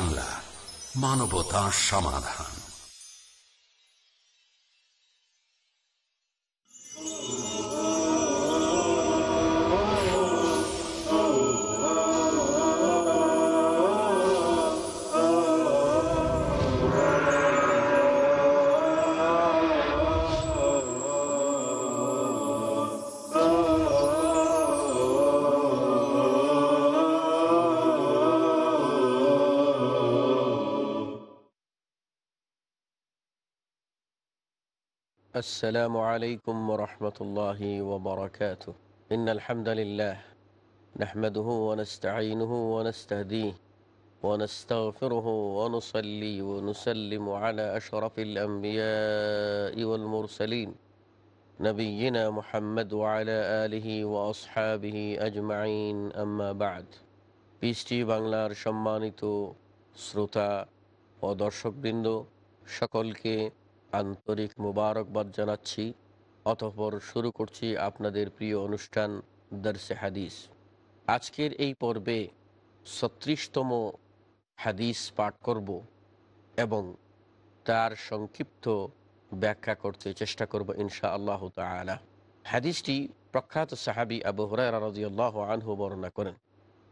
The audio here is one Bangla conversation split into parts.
বাংলা মানবতা সমাধান। السلام عليكم ورحمة الله وبركاته إن الحمد لله نحمده ونستعينه ونستهديه ونستغفره ونصلي ونسلم على أشرف الأنبياء والمرسلين نبينا محمد وعلى آله وأصحابه أجمعين أما بعد পিসটি বাংলার সম্মানিত শ্রোতা ও দর্শকবৃন্দ সকলকে আন্তরিক মুবারকবাদ জানাচ্ছি। অতঃপর শুরু করছি আপনাদের প্রিয় অনুষ্ঠান দর্শে হাদিস। আজকের এই পর্বে ছত্রিশতম হাদিস পাঠ করব এবং তার সংক্ষিপ্ত ব্যাখ্যা করতে চেষ্টা করব ইনশা আল্লাহ তালা হাদিসটি প্রখ্যাত সাহাবি আবু হরাই রাজিয়াল্লাহ আনহু বর্ণনা করেন।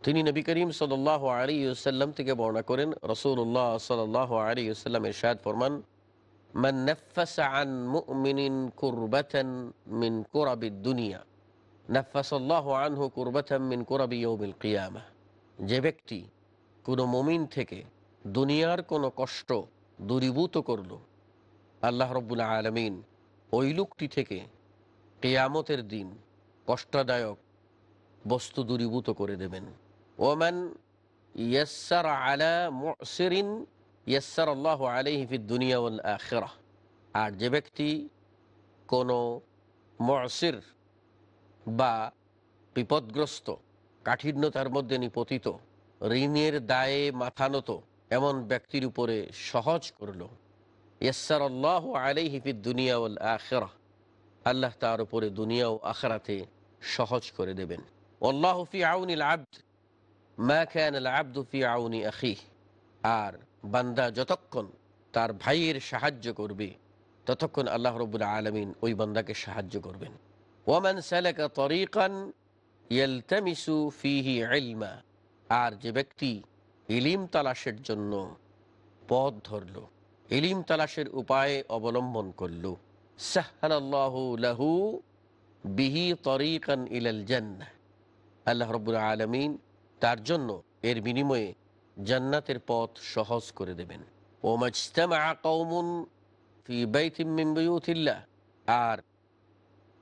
তিনি নবী করিম সাল আলী সাল্লাম থেকে বর্ণনা করেন রসুল্লাহ সাল আলী সাল্লাম এরশাদ ফরমান من نفس عن مؤمن كربة من كرب الدنيا نفس الله عنه كربة من كرب يوم القيامة যে ব্যক্তি কোনো মুমিন থেকে দুনিয়ার কোনো কষ্ট দূরীভূত করল আল্লাহ রব্বুল আলমিন ওই লোকটি থেকে কেয়ামতের দিন কষ্টদায়ক বস্তু দূরীভূত করে দেবেন ওমান ইয়াসার আলা মুসিরিন ইয়াসার আল্লাহ আলহিফিদ দুনিয়া আখেরা আর যে ব্যক্তি কোনো মসির বা বিপদগ্রস্ত, কাঠিন্যতার মধ্যে নিপতিত, ঋণের দায়ে মাথানত এমন ব্যক্তির উপরে সহজ করল ইয়াসার আল্লাহ দুনিয়া আখেরা আল্লাহ তার উপরে দুনিয়া ও আখরাতে সহজ করে দেবেন। আল্লাহ ফি আউনিল আব্দ, মা আল আব্দু ফি আউনি আখি আর বান্দা যতক্ষণ তার ভাইয়ের সাহায্য করবে, ততক্ষণ আল্লাহ রবুল আলমিন ওই বান্দাকে সাহায্য করবেন। ওয়ামান সালেকা তরিকান আর যে ব্যক্তি ইলিম তালাশের জন্য পথ ধরল, ইলিম তালাশের উপায় অবলম্বন করল লাহু বিহি তরিকান ইলাল জান্না আল্লাহ রবুল আলমিন তার জন্য এর বিনিময়ে জান্নাতের পথ সহজ করে দেবেন। ও আর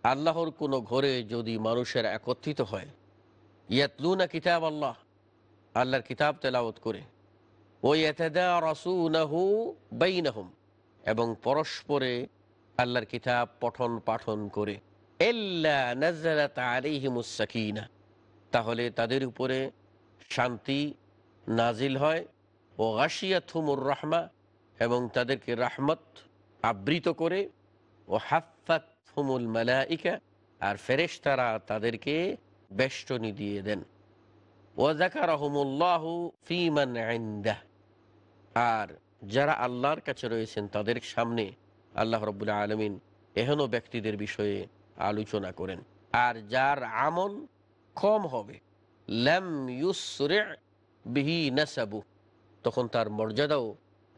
আল্লাহর কোনো ঘরে যদি মানুষের একত্রিত হয়, ইয়াতলুনা কিতাব আল্লাহ, আল্লাহর কিতাব তেলাওত করে। ও রসুনাহু বাইনাহুম, এবং পরস্পরে আল্লাহর কিতাব পঠন পাঠন করে। এল্লা তাহলে তাদের উপরে শান্তি নাজিল হয়, ও গাশিয়া থুমুর রহমা, এবং তাদেরকে রাহমত আবৃত করে, ও হাফাত থুমুল মালাইকা, আর ফেরেশ তারা তাদেরকে বেষ্টনী দিয়ে দেন। ও জাকার রহমুল্লাহ ফিমান আইন্দা আর যারা আল্লাহর কাছে রয়েছেন তাদের সামনে আল্লাহ রবুল্লা আলমিন এহেন ব্যক্তিদের বিষয়ে আলোচনা করেন। আর যার আমল কম হবে বিহি নাসাবু, তখন তার মর্যাদাও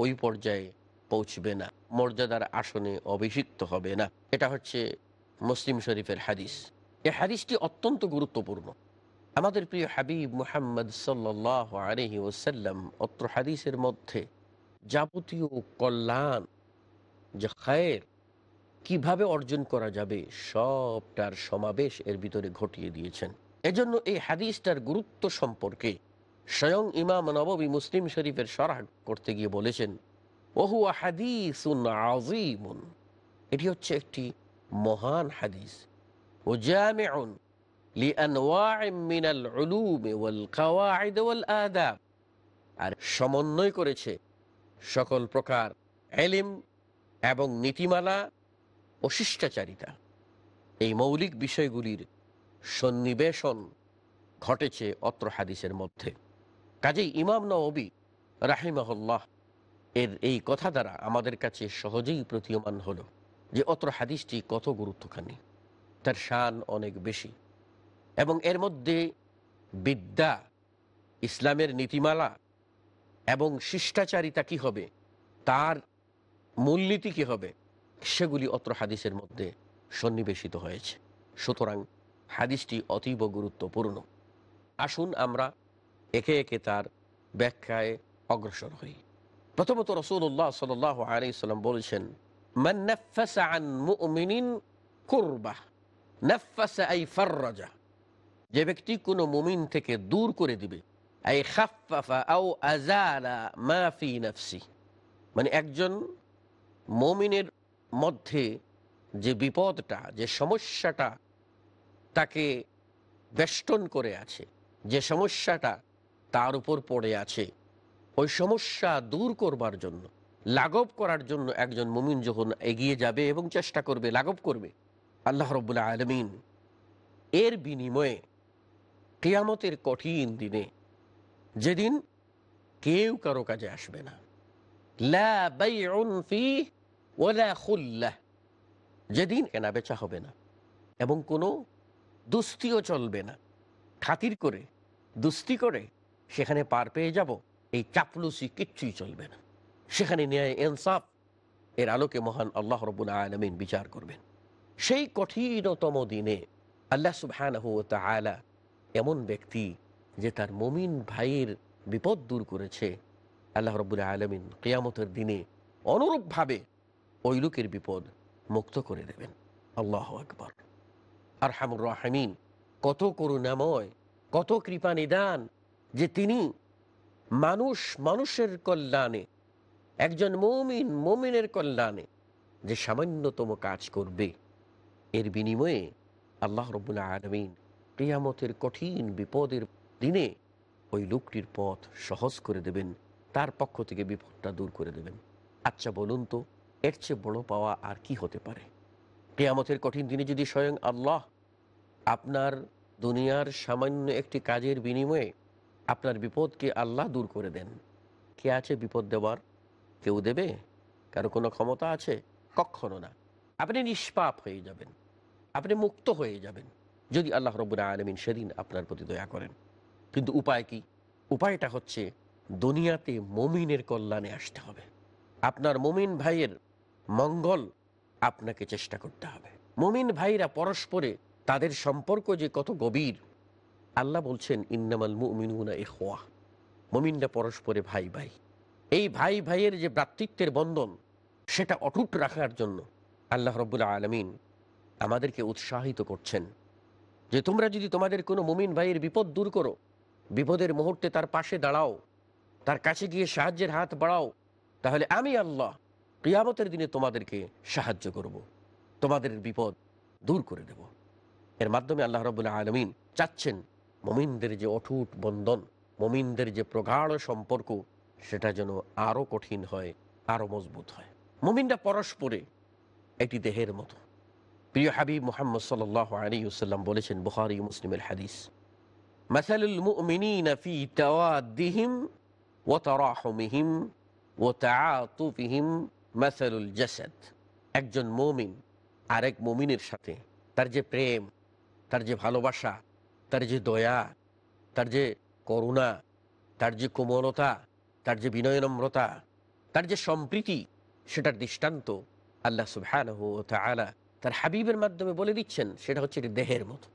ওই পর্যায়ে পৌঁছবে না, মর্যাদার আসনে অভিষিক্ত হবে না। এটা হচ্ছে মুসলিম শরীফের হাদিস। এই হাদিসটি অত্যন্ত গুরুত্বপূর্ণ। আমাদের প্রিয় হাবিব মুহাম্মদ সাল্লাহ আলহি ওসাল্লাম অত্র হাদিসের মধ্যে যাবতীয় কল্যাণ, যে খায়ের কীভাবে অর্জন করা যাবে, সবটার সমাবেশ এর ভিতরে ঘটিয়ে দিয়েছেন। এজন্য এই হাদিসটার গুরুত্ব সম্পর্কে স্বয়ং ইমাম নবী মুসলিম শরীফের সরাহ করতে গিয়ে বলেছেন ওহু হাদিসুন আজিমুন এটি হচ্ছে একটি মহান হাদিস। ও জামেউন আর সমন্বয় করেছে সকল প্রকার এলিম এবং নীতিমালা ও শিষ্টাচারিতা। এই মৌলিক বিষয়গুলির সন্নিবেশন ঘটেছে অত্র হাদিসের মধ্যে। কাজেই ইমাম নবী রাহিমাহুল্লাহ এর এই কথা দ্বারা আমাদের কাছে সহজেই প্রতীয়মান হলো যে অত্র হাদিসটি কত গুরুত্বখানি। তার শান অনেক বেশি। এবং এর মধ্যে বিদ্যা, ইসলামের নীতিমালা এবং শিষ্টাচারিতা কি হবে, তার মূলনীতি কি হবে, সেগুলি অত্র হাদিসের মধ্যে সন্নিবেশিত হয়েছে। সুতরাং হাদিসটি অতীব গুরুত্বপূর্ণ। আসুন আমরা একে একে তার ব্যাখ্যায় অগ্রসর হই প্রথমত রসুল্লাহ সাল আলী সাল্লাম বলেছেন। যে ব্যক্তি কোনো মুমিন থেকে দূর করে দিবে মানে একজন মমিনের মধ্যে যে বিপদটা, যে সমস্যাটা তাকে বেষ্টন করে আছে, যে সমস্যাটা তার উপর পড়ে আছে ওই সমস্যা দূর করবার জন্য, লাঘব করার জন্য একজন মুমিন যখন এগিয়ে যাবে এবং চেষ্টা করবে, লাঘব করবে, আল্লাহ রব্বুল্লা আলমিন এর বিনিময়ে কেয়ামতের কঠিন দিনে যেদিন কেউ কারও কাজে আসবে না। যেদিন কেনা বেচা হবে না এবং কোনো দুস্তিও চলবে না। খাতির করে, দুস্তি করে সেখানে পার পেয়ে যাব, এই চাপলুসি কিচ্ছুই চলবে না। সেখানে ন্যায় ইনসাফ, এর আলোকে মহান আল্লাহ রবুল আলমিন বিচার করবেন। সেই কঠিনতম দিনে আল্লাহ সুবহানাহু এমন ব্যক্তি যে তার মমিন ভাইয়ের বিপদ দূর করেছে, আল্লাহ রবুল আলমিন কেয়ামতের দিনে অনুরূপভাবে ওই লোকের বিপদ মুক্ত করে দেবেন। আল্লাহ আকবর। আর হামুর রাহমিন, কত করুণাময়, কত কৃপা নিদান যে তিনি মানুষ মানুষের কল্যাণে, একজন মমিন মমিনের কল্যাণে যে সামান্যতম কাজ করবে, এর বিনিময়ে আল্লাহ রবুল্লা আলমিন কেয়ামতের কঠিন বিপদের দিনে ওই লোকটির পথ সহজ করে দেবেন, তার পক্ষ থেকে বিপদটা দূর করে দেবেন। আচ্ছা বলুন তো, এর চেয়ে বড় পাওয়া আর কি হতে পারে? কেয়ামতের কঠিন দিনে যদি স্বয়ং আল্লাহ আপনার দুনিয়ার সামান্য একটি কাজের বিনিময়ে আপনার বিপদকে আল্লাহ দূর করে দেন। কে আছে বিপদ দেওয়ার? কেউ দেবে? কারও কোনো ক্ষমতা আছে? কখনো না। আপনি নিষ্পাপ হয়ে যাবেন। আপনি মুক্ত হয়ে যাবেন। যদি আল্লাহ রব্বুল আলমিন সেদিন আপনার প্রতি দয়া করেন। কিন্তু উপায় কি? উপায়টা হচ্ছে দুনিয়াতে মমিনের কল্যাণে আসতে হবে। আপনার মমিন ভাইয়ের মঙ্গল আপনাকে চেষ্টা করতে হবে। মমিন ভাইরা পরস্পরে তাদের সম্পর্ক যে কত গভীর আল্লাহ বলছেন, ইন্নামাল মুমিনুনা ইখওয়া মমিনরা পরস্পরে ভাই ভাই এই ভাই ভাইয়ের যে ভ্রাতৃত্বের বন্ধন, সেটা অটুট রাখার জন্য আল্লাহ রব্বুল্লা আলমিন আমাদেরকে উৎসাহিত করছেন যে তোমরা যদি তোমাদের কোনো মুমিন ভাইয়ের বিপদ দূর করো, বিপদের মুহূর্তে তার পাশে দাঁড়াও, তার কাছে গিয়ে সাহায্যের হাত বাড়াও, তাহলে আমি আল্লাহ কিয়ামতের দিনে তোমাদেরকে সাহায্য করব। তোমাদের বিপদ দূর করে দেব এর মাধ্যমে আল্লাহ রবুল্লাহ আলমিন চাচ্ছেন মমিনদের যে অটুট বন্ধন, মমিনদের যে প্রগাঢ় সম্পর্ক, সেটা যেন আরও কঠিন হয় আরও মজবুত হয়। মমিনরা পরস্পরে একটি দেহের মতো। প্রিয় হাবিব মোহাম্মদ সাল আলী সাল্লাম বলেছেন বুখারি মুসলিমের হাদিস একজন মুমিন আরেক মুমিনের সাথে তার যে প্রেম, তার যে ভালোবাসা তার যে দয়া, তার যে করুণা, তার যে কোমলতা, তার যে বিনয়নম্রতা, তার যে সম্প্রীতি, সেটার দৃষ্টান্ত আল্লাহ সুবহানাহু তাআলা তার হাবিবের মাধ্যমে বলে দিচ্ছেন, সেটা হচ্ছে এটি দেহের মতো।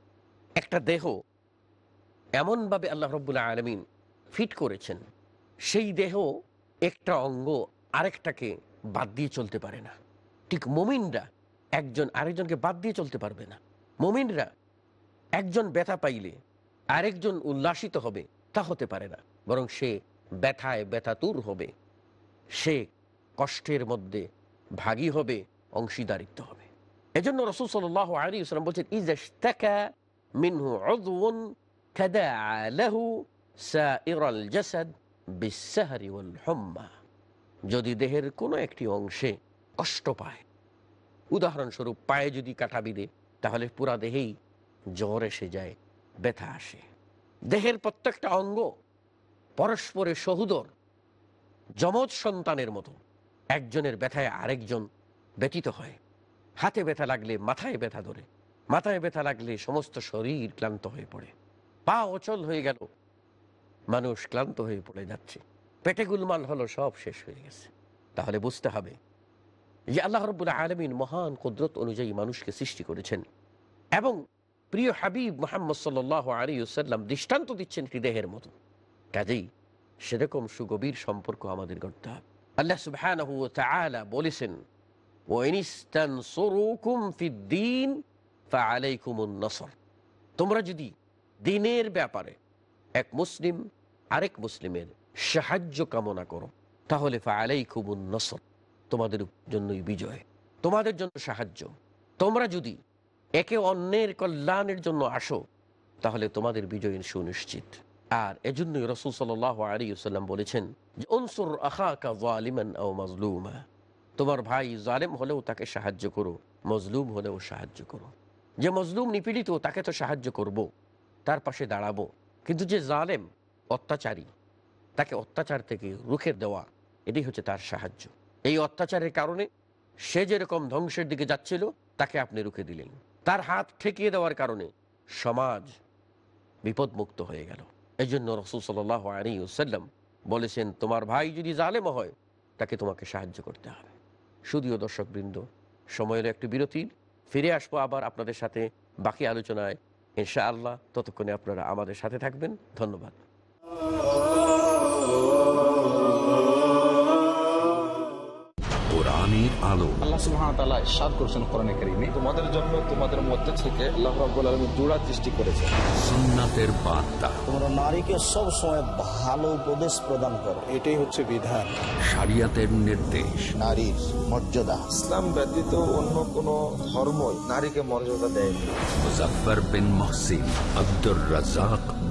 একটা দেহ এমনভাবে আল্লাহ রব্বুল্লাহ আলমিন ফিট করেছেন, সেই দেহ একটা অঙ্গ আরেকটাকে বাদ দিয়ে চলতে পারে না। ঠিক মমিনরা একজন আরেকজনকে বাদ দিয়ে চলতে পারবে না। মমিনরা একজন ব্যথা পাইলে আরেকজন উল্লাসিত হবে, তা হতে পারে না। বরং সে ব্যথায় ব্যথাতুর হবে। সে কষ্টের মধ্যে ভাগী হবে, অংশীদারিত্ব হবে। এজন্য রসুল সাল আলী ইসলাম বলছেন ইজাস্তাকা মিনহু হুম্মা যদি দেহের কোনো একটি অংশে কষ্ট পায়, উদাহরণস্বরূপ পায়ে যদি কাটা বিঁধে, তাহলে পুরা দেহেই জ্বর এসে যায়, ব্যথা আসে। দেহের প্রত্যেকটা অঙ্গ পরস্পরের সহুদর, যমজ সন্তানের মতো। একজনের ব্যথায় আরেকজন ব্যতীত হয়। হাতে ব্যথা লাগলে মাথায় ব্যথা ধরে। মাথায় ব্যথা লাগলে সমস্ত শরীর ক্লান্ত হয়ে পড়ে। পা অচল হয়ে গেল, মানুষ ক্লান্ত হয়ে পড়ে যাচ্ছে। পেটে গুলমাল হলো, সব শেষ হয়ে গেছে। তাহলে বুঝতে হবে যে আল্লাহ রব্বুল্লাহ আলমিন মহান কুদরত অনুযায়ী মানুষকে সৃষ্টি করেছেন এবং প্রিয় হাবিব মোহাম্মদ সাল্লাহ আলিউসাল্লাম দৃষ্টান্ত দিচ্ছেন দেহের মতো? কাজেই সেরকম সুগভীর সম্পর্ক আমাদের করতে হবে। আল্লাহ তাআলা বলেছেন তোমরা যদি দিনের ব্যাপারে এক মুসলিম আরেক মুসলিমের সাহায্য কামনা করো, তাহলে ফাআলাইকুমুন নসর, তোমাদের জন্যই বিজয়, তোমাদের জন্য সাহায্য। তোমরা যদি একে অন্যের কল্যাণের জন্য আসো, তাহলে তোমাদের বিজয় সুনিশ্চিত। আর এজন্যই রসুল সাল আলী সাল্লাম বলেছেন যে অনসুর ও তোমার ভাই জালেম হলেও তাকে সাহায্য করো, মজলুম হলেও সাহায্য করো। যে মজলুম নিপীড়িত, তাকে তো সাহায্য করব। তার পাশে দাঁড়াবো। কিন্তু যে জালেম, অত্যাচারী, তাকে অত্যাচার থেকে রুখে দেওয়া, এটাই হচ্ছে তার সাহায্য। এই অত্যাচারের কারণে সে যেরকম ধ্বংসের দিকে যাচ্ছিল, তাকে আপনি রুখে দিলেন। তার হাত ঠেকিয়ে দেওয়ার কারণে সমাজ বিপদমুক্ত হয়ে গেল। এই জন্য রসুল সাল আলী সাল্লাম বলেছেন, তোমার ভাই যদি জালেম হয়, তাকে তোমাকে সাহায্য করতে হবে। শুধুও দর্শক বৃন্দ সময়ের একটি বিরতির ফিরে আসব আবার আপনাদের সাথে বাকি আলোচনায়। ইনশা আল্লাহ ততক্ষণে আপনারা আমাদের সাথে থাকবেন। ধন্যবাদ। কোরআনের আলো। আল্লাহ তাআলা ইরশাদ করেছেন কোরআনে কারীমে। তোমাদের জন্য তোমাদের মধ্যে থেকে আল্লাহ জোড়া সৃষ্টি করেছেন। সুন্নাতের বার্তা। তোমরা নারীকে সব সময় ভালো উপদেশ প্রদান করো। এটাই হচ্ছে বিধান। শরিয়াতের নির্দেশ। নারীর মর্যাদা। ইসলাম ব্যতীত অন্য কোন ধর্মই নারীকে মর্যাদা দেয়নি। Muzaffar bin Mohsin Abdur Razzak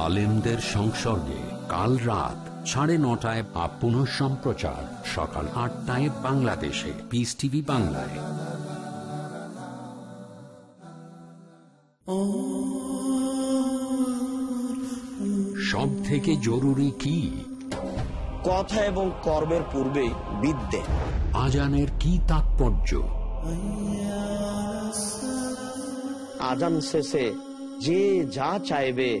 আলেমদের সংসর্গে কাল রাত সাড়ে নটায় বা পুনঃ সম্প্রচার সকাল আটটায় বাংলাদেশে। পিস টিভি বাংলায়। সব থেকে জরুরি কি? কথা এবং কর্মের পূর্বেই বিদ্যে। আজানের কি তাৎপর্য? আজান শেষে যে যা চাইবে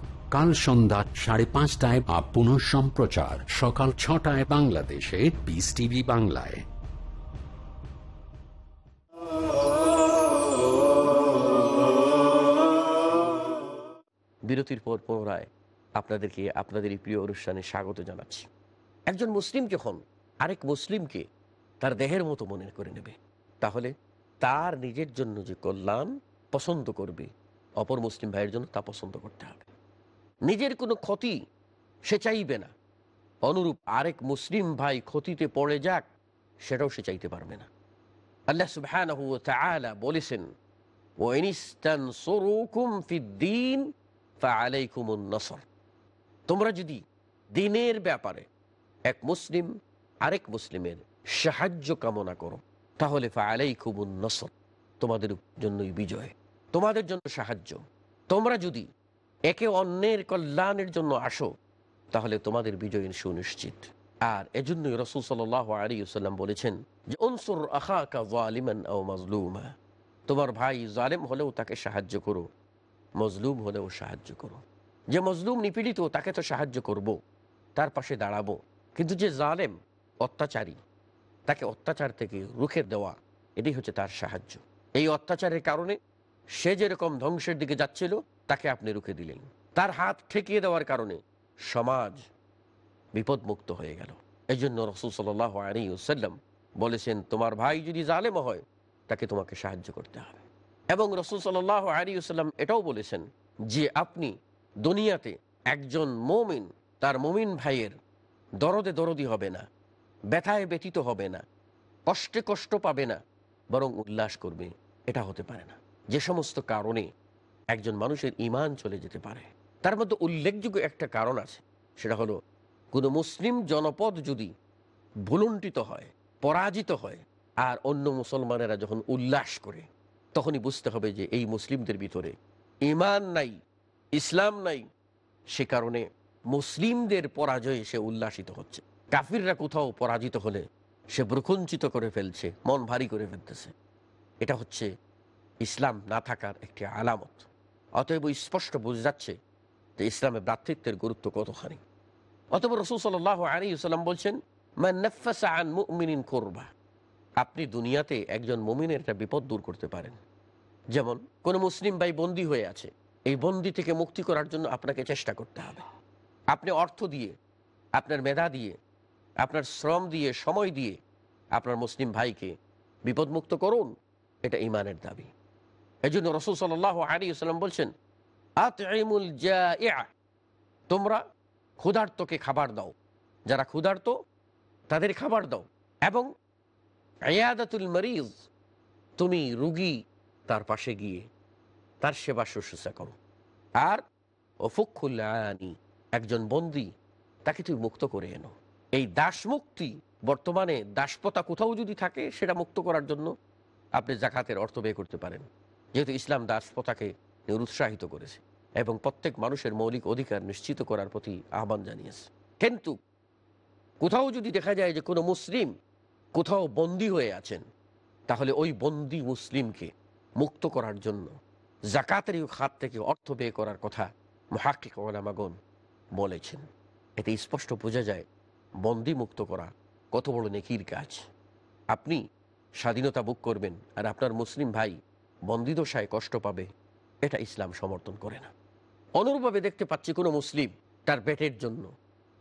কাল সন্ধ্যা সাড়ে পাঁচটায় বা পুনঃ সম্প্রচার। সকাল ছটায় বাংলাদেশে পিস টিভি বাংলায়। বিরতির পর পুনরায় আপনাদেরকে আপনাদের প্রিয় অনুষ্ঠানে স্বাগত জানাচ্ছি। একজন মুসলিম যখন আরেক মুসলিমকে তার দেহের মতো মনে করে নেবে, তাহলে তার নিজের জন্য যে কল্যাণ পছন্দ করবে, অপর মুসলিম ভাইয়ের জন্য তা পছন্দ করতে হবে। নিজের কোনো ক্ষতি সে চাইবে না। অনুরূপ আরেক মুসলিম ভাই ক্ষতিতে পড়ে যাক, সেটাও সে চাইতে পারবে না। আল্লাহ তাআলা বলেছেন তোমরা যদি দিনের ব্যাপারে এক মুসলিম, আরেক মুসলিমের সাহায্য কামনা করো, তাহলে ফাআলাইকুমুন নসর, তোমাদের জন্যই বিজয়, তোমাদের জন্য সাহায্য। তোমরা যদি একে অন্যের কল্যাণের জন্য আসো, তাহলে তোমাদের বিজয় সুনিশ্চিত। আর এজন্যই রসুল সাল আলী সাল্লাম বলেছেন যে অনসুর ও তোমার ভাই জালেম হলেও তাকে সাহায্য করো, মজলুম হলেও সাহায্য করো। যে মজলুম নিপীড়িত, তাকে তো সাহায্য করব। তার পাশে দাঁড়াবো। কিন্তু যে জালেম, অত্যাচারী, তাকে অত্যাচার থেকে রুখে দেওয়া, এটাই হচ্ছে তার সাহায্য। এই অত্যাচারের কারণে সে যেরকম ধ্বংসের দিকে যাচ্ছিল তাকে আপনি রুখে দিলেন। তার হাত ঠেকিয়ে দেওয়ার কারণে সমাজ বিপদমুক্ত হয়ে গেল। এই জন্য রসুল সাল আলী ওসাল্লাম বলেছেন, তোমার ভাই যদি জালেম হয়, তাকে তোমাকে সাহায্য করতে হবে। এবং রসুল সাল আলী ওসাল্লাম এটাও বলেছেন যে, আপনি দুনিয়াতে একজন মমিন, তার মমিন ভাইয়ের দরদে দরদি হবে না, ব্যথায় ব্যতীত হবে না, কষ্টে কষ্ট পাবে না, বরং উল্লাস করবে। এটা হতে পারে না। যে সমস্ত কারণে একজন মানুষের ইমান চলে যেতে পারে। তার মধ্যে উল্লেখযোগ্য একটা কারণ আছে। সেটা হলো, কোনো মুসলিম জনপদ যদি ভুলুণ্ঠিত হয়, পরাজিত হয়, আর অন্য মুসলমানেরা যখন উল্লাস করে, তখনই বুঝতে হবে যে এই মুসলিমদের ভিতরে ইমান নাই, ইসলাম নাই। সে কারণে মুসলিমদের পরাজয়ে সে উল্লাসিত হচ্ছে। কাফিররা কোথাও পরাজিত হলে সে ব্রুকুঞ্চিত করে ফেলছে, মন ভারী করে ফেলতেছে। এটা হচ্ছে ইসলাম না থাকার একটি আলামত। অতএব ওই স্পষ্ট বোঝা যাচ্ছে যে ইসলামের ভ্রাতৃত্বের গুরুত্ব কতখানি। অতএব রসুল সাল আলী সাল্লাম বলছেন আন মুমিনিন করবা। আপনি দুনিয়াতে একজন মমিনের একটা বিপদ দূর করতে পারেন। যেমন, কোনো মুসলিম ভাই বন্দী হয়ে আছে, এই বন্দি থেকে মুক্তি করার জন্য আপনাকে চেষ্টা করতে হবে। আপনি অর্থ দিয়ে, আপনার মেধা দিয়ে, আপনার শ্রম দিয়ে, সময় দিয়ে আপনার মুসলিম ভাইকে বিপদমুক্ত করুন, এটা ইমানের দাবি। এই জন্য রসুল সাল আলী সাল্লাম বলছেন আতমুল তোমরা ক্ষুধার্তকে খাবার দাও। যারা ক্ষুধার্ত, তাদের খাবার দাও। এবং আয়াদাতুল মরিজ, তুমি রুগী, তার পাশে গিয়ে তার সেবা শুশ্রূষা করো। আর অফুক্ষুল্লানি একজন বন্দী, তাকে তুমি মুক্ত করে এনো। এই দাসমুক্তি বর্তমানে দাসপতা কোথাও যদি থাকে, সেটা মুক্ত করার জন্য আপনি জাকাতের অর্থ ব্যয় করতে পারেন। যেহেতু ইসলাম দাসপতাকে নিরুৎসাহিত করেছে এবং প্রত্যেক মানুষের মৌলিক অধিকার নিশ্চিত করার প্রতি আহ্বান জানিয়েছে। কিন্তু কোথাও যদি দেখা যায় যে কোনো মুসলিম কোথাও বন্দী হয়ে আছেন, তাহলে ওই বন্দি মুসলিমকে মুক্ত করার জন্য জাকাতের খাত থেকে অর্থ ব্যয় করার কথা মহাকিক ওলামাগন বলেছেন। এতে স্পষ্ট বোঝা যায় বন্দি মুক্ত করা কত বড় নেকির কাজ। আপনি স্বাধীনতা বুক করবেন আর আপনার মুসলিম ভাই বন্দিদশায় কষ্ট পাবে, এটা ইসলাম সমর্থন করে না। অনুরূপভাবে দেখতে পাচ্ছি কোনো মুসলিম তার পেটের জন্য,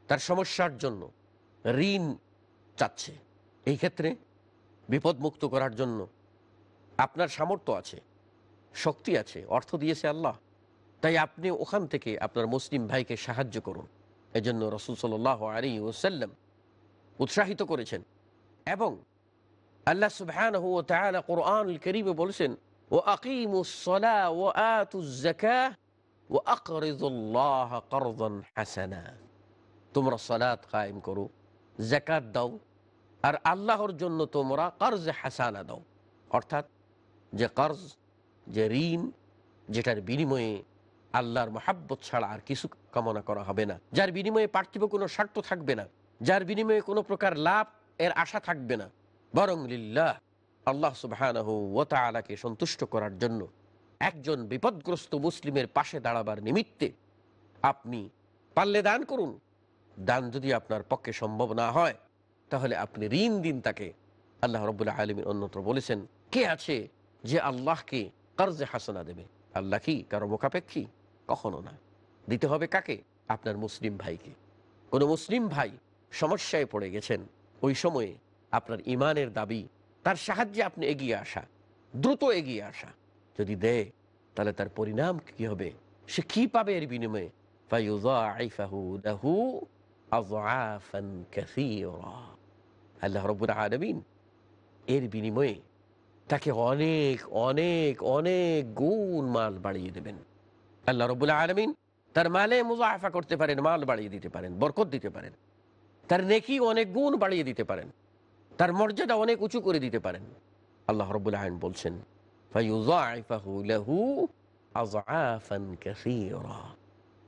তার সমস্যার জন্য ঋণ চাচ্ছে। এই ক্ষেত্রে বিপদমুক্ত করার জন্য আপনার সামর্থ্য আছে, শক্তি আছে, অর্থ দিয়েছে আল্লাহ। তাই আপনি ওখান থেকে আপনার মুসলিম ভাইকে সাহায্য করুন। এজন্য রসুল সাল আলী ওসাল্লাম উৎসাহিত করেছেন এবং আল্লাহ সুবহান কোরআন করিবে বলছেন ও আকিমুসলা ও আতুজাকা ও আকরিজুল্লাহ করদন হাসানা তোমরা সলাৎ কায়েম করো জাকাত দাও, আর আল্লাহর জন্য তোমরা কর্জ হাসানা দাও। অর্থাৎ যে কর্জ, যে ঋণ, যেটার বিনিময়ে আল্লাহর মহাব্বত ছাড়া আর কিছু কামনা করা হবে না। যার বিনিময়ে পার্থিব কোনো স্বার্থ থাকবে না, যার বিনিময়ে কোনো প্রকার লাভ এর আশা থাকবে না। বরং লিল্লাহ আল্লাহ সুবাহ সুবাহকে সন্তুষ্ট করার জন্য একজন বিপদগ্রস্ত মুসলিমের পাশে দাঁড়াবার নিমিত্তে আপনি পারলে দান করুন। দান যদি আপনার পক্ষে সম্ভব না হয়, তাহলে আপনি ঋণ দিন তাকে। আল্লাহ রবুল্লাহ আলমী অন্যত্র বলেছেন, কে আছে যে আল্লাহকে কর্জে হাসনা দেবে? আল্লাহ কি? কারও মোকাপেক্ষী কখনো না। দিতে হবে কাকে? আপনার মুসলিম ভাইকে। কোনো মুসলিম ভাই সমস্যায় পড়ে গেছেন। ওই সময়ে আপনার ইমানের দাবি তার সাহায্যে আপনি এগিয়ে আসা, দ্রুত এগিয়ে আসা। যদি দেয়, তাহলে তার পরিণাম কি হবে? সে কি পাবে এর বিনিময়ে? আল্লাহ রবুর আলমিন এর বিনিময়ে তাকে অনেক অনেক অনেক গুণ মাল বাড়িয়ে দেবেন। আল্লাহ রবুল্লা আলমিন তার মালে মুজাফা করতে পারেন, মাল বাড়িয়ে দিতে পারেন, বরকত দিতে পারেন। তার নেকি অনেক গুণ বাড়িয়ে দিতে পারেন। তার মর্যাদা অনেক উঁচু করে দিতে পারেন। আল্লাহ রবুল্লা আলম বলছেন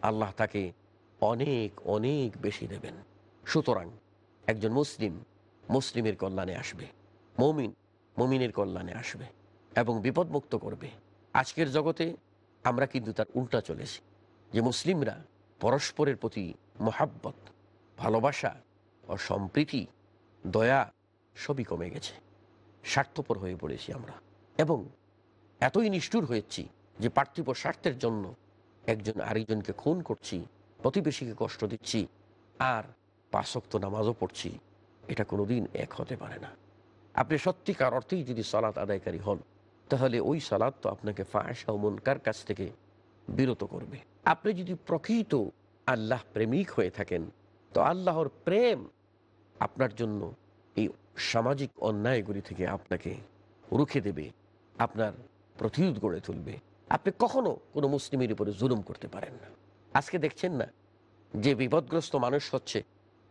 আল্লাহ তাকে অনেক অনেক বেশি দেবেন। সুতরাং একজন মুসলিম মুসলিমের কল্যাণে আসবে, মমিন মমিনের কল্যাণে আসবে এবং বিপদমুক্ত করবে। আজকের জগতে আমরা কিন্তু তার উল্টা চলেছি, যে মুসলিমরা পরস্পরের প্রতি মহাব্বত, ভালোবাসা ও সম্প্রীতি, দয়া সবই কমে গেছে। স্বার্থপর হয়ে পড়েছি আমরা। এবং এতই নিষ্ঠুর হয়েছি যে পার্থিব স্বার্থের জন্য একজন আরেকজনকে খুন করছি, প্রতিবেশীকে কষ্ট দিচ্ছি, আর পাশক্ত নামাজও পড়ছি। এটা কোনোদিন এক হতে পারে না। আপনি সত্যিকার অর্থেই যদি সালাত আদায়কারী হন, তাহলে ওই সালাদ তো আপনাকে ফায়সা ও মনকার কাছ থেকে বিরত করবে। আপনি যদি প্রকৃত আল্লাহ প্রেমিক হয়ে থাকেন, তো আল্লাহর প্রেম আপনার জন্য সামাজিক অন্যায়গুলি থেকে আপনাকে রুখে দেবে, আপনার প্রতিরোধ গড়ে তুলবে। আপনি কখনো কোনো মুসলিমের উপরে জুলুম করতে পারেন না। আজকে দেখছেন না যে বিপদগ্রস্ত মানুষ হচ্ছে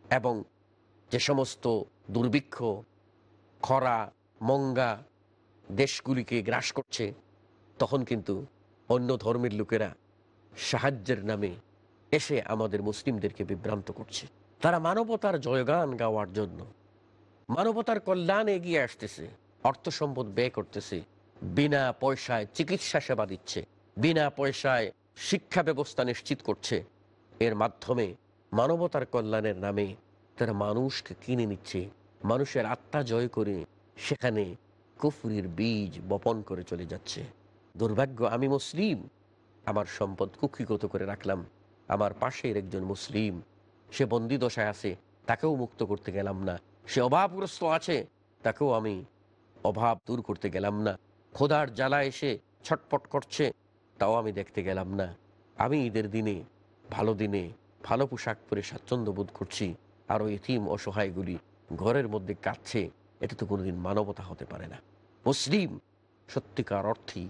এবং যে সমস্ত দুর্ভিক্ষ, খরা, মঙ্গা দেশগুলিকে গ্রাস করছে, তখন কিন্তু অন্য ধর্মের লোকেরা সাহায্যের নামে এসে আমাদের মুসলিমদেরকে বিভ্রান্ত করছে। তারা মানবতার জয়গান গাওয়ার জন্য মানবতার কল্যাণ এগিয়ে আসতেছে অর্থ সম্পদ ব্যয় করতেছে, বিনা পয়সায় চিকিৎসা সেবা দিচ্ছে, বিনা পয়সায় শিক্ষা ব্যবস্থা নিশ্চিত করছে। এর মাধ্যমে মানবতার কল্যাণের নামে তারা মানুষকে কিনে নিচ্ছে, মানুষের আত্মা জয় করে সেখানে কুফুরির বীজ বপন করে চলে যাচ্ছে। দুর্ভাগ্য, আমি মুসলিম, আমার সম্পদ কুক্ষিগত করে রাখলাম। আমার পাশের একজন মুসলিম, সে বন্দি দশায় আছে, তাকেও মুক্ত করতে গেলাম না। সে অভাবগ্রস্ত আছে, তাকেও আমি অভাব দূর করতে গেলাম না। খোদার জ্বালা এসে ছটপট করছে, তাও আমি দেখতে গেলাম না। আমি ঈদের দিনে, ভালো দিনে, ভালো পোশাক পরে স্বাচ্ছন্দ্য বোধ করছি, আরও এথিম অসহায়গুলি ঘরের মধ্যে কাঁদছে এটা তো কোনোদিন মানবতা হতে পারে না। মুসলিম সত্যিকার অর্থেই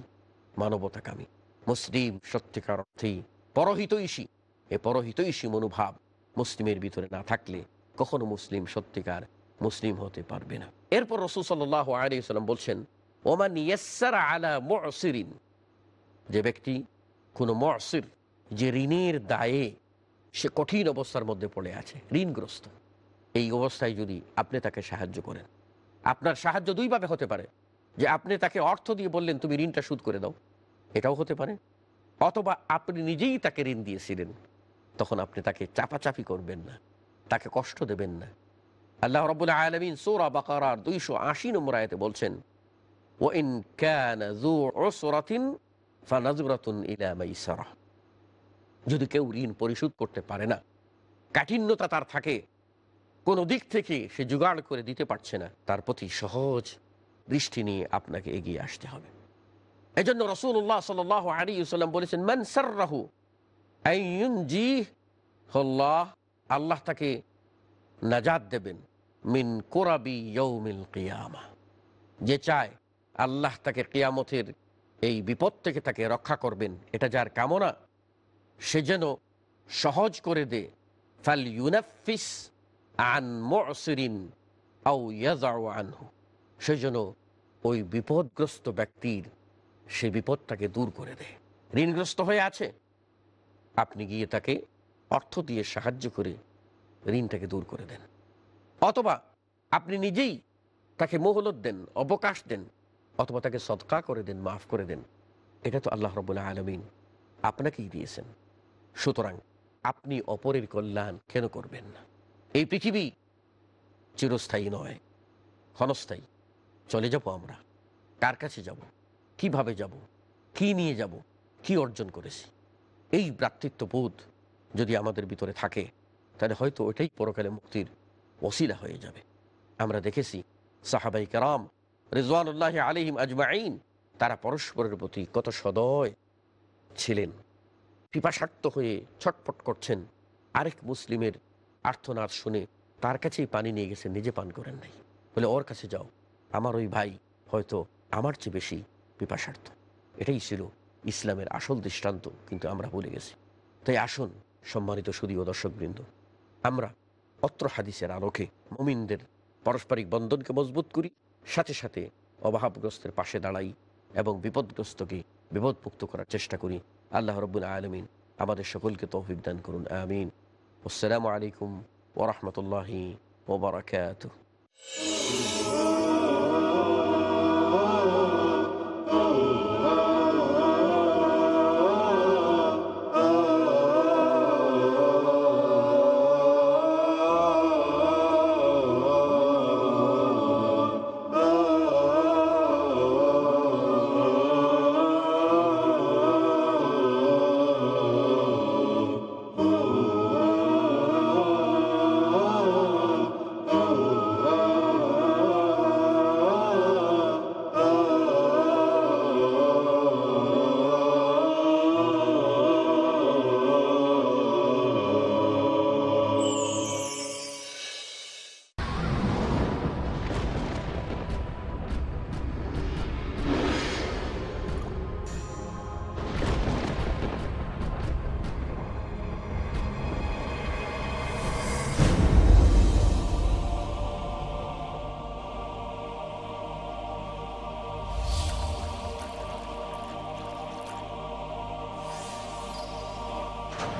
মানবতাকামী। মুসলিম সত্যিকার অর্থেই পরহিতৈষী। এ পরহিতৈষী মনোভাব মুসলিমের ভিতরে না থাকলে কখনো মুসলিম সত্যিকার মুসলিম হতে পারবে না। এরপর রসুল সাল্লাহ আলিয়াল্লাম বলছেন ওমান ইয়াসার আলা মসিরিন? যে ব্যক্তি কোনো মসির, যে ঋণের দায়ে সে কঠিন অবস্থার মধ্যে পড়ে আছে, ঋণগ্রস্ত। এই অবস্থায় যদি আপনি তাকে সাহায্য করেন, আপনার সাহায্য দুইভাবে হতে পারে। যে আপনি তাকে অর্থ দিয়ে বললেন, তুমি ঋণটা শোধ করে দাও। এটাও হতে পারে। অথবা আপনি নিজেই তাকে ঋণ দিয়েছিলেন, তখন আপনি তাকে চাপাচাপি করবেন না, তাকে কষ্ট দেবেন না। আল্লাহ রবুল্লা আলমিন সোরা বাকার দুইশো আশি নম্বর আয়তে বলছেন ও ইন ক্যান ফানাজুরাতুন ইলা মাইসারা। যদি কেউ ঋণ পরিশোধ করতে পারে না, কাঠিন্যতা তার থাকে, কোনো দিক থেকে সে জোগাড় করে দিতে পারছে না, তার প্রতি সহজ দৃষ্টি নিয়ে আপনাকে এগিয়ে আসতে হবে। এই জন্য রসুল্লাহ সাল আলী সাল্লাম বলেছেন, মান সার্রাহু জি হল্লাহ আল্লাহ তাকে নাজাদ দেবেন মিন কোরাবি কিয়ামা। যে চায় আল্লাহ তাকে কিয়ামতের এই বিপদ থেকে তাকে রক্ষা করবেন, এটা যার কামনা, সে যেন সহজ করে দে। ফাল ইউনাফিস আন মসিরিন আউ আনহু। সে যেন ওই বিপদগ্রস্ত ব্যক্তির সে বিপদটাকে দূর করে দেয় ঋণগ্রস্ত হয়ে আছে। আপনি গিয়ে তাকে অর্থ দিয়ে সাহায্য করে ঋণটাকে দূর করে দেন। অথবা আপনি নিজেই তাকে মোহলত দেন, অবকাশ দেন, অথবা তাকে সৎকা করে দেন, মাফ করে দেন। এটা তো আল্লাহ রবুল্লাহ আলমিন আপনাকেই দিয়েছেন। সুতরাং আপনি অপরের কল্যাণ কেন করবেন না? এই পৃথিবী চিরস্থায়ী নয়, ক্ষণস্থায়ী। চলে যাব আমরা। কার কাছে যাব? কীভাবে যাব? কি নিয়ে যাব? কি অর্জন করেছি? এই ভ্রাতৃত্ববোধ যদি আমাদের ভিতরে থাকে, তাহলে হয়তো ওইটাই পরকালে মুক্তির ওসিলা হয়ে যাবে। আমরা দেখেছি সাহাবাই কারাম রেজওয়ানুল্লাহ আলিহিম আজমাইন তারা পরস্পরের প্রতি কত সদয় ছিলেন। পিপাসার্থ হয়ে ছটপট করছেন। আরেক মুসলিমের আর্থনাদ শুনে তার কাছেই পানি নিয়ে গেছেন নিজে পান করেন নাই। বলে, ওর কাছে যাও, আমার ওই ভাই হয়তো আমার চেয়ে বেশি পিপাসার্থ। এটাই ছিল ইসলামের আসল দৃষ্টান্ত, কিন্তু আমরা ভুলে গেছি। তাই আসুন, সম্মানিত সুদী ও দর্শকবৃন্দ, আমরা অত্র হাদিসের আলোকে মুমিনদের পারস্পরিক বন্ধনকে মজবুত করি, সাথে সাথে অভাবগ্রস্তের পাশে দাঁড়াই এবং বিপদগ্রস্তকে বিপদমুক্ত করার চেষ্টা করি। আল্লাহ রবুল আলমিন আমাদের সকলকে তৌফিক করুন, আমিন। আসসালামু আলাইকুম ওরহমতুল্লাহি ওবরাকাত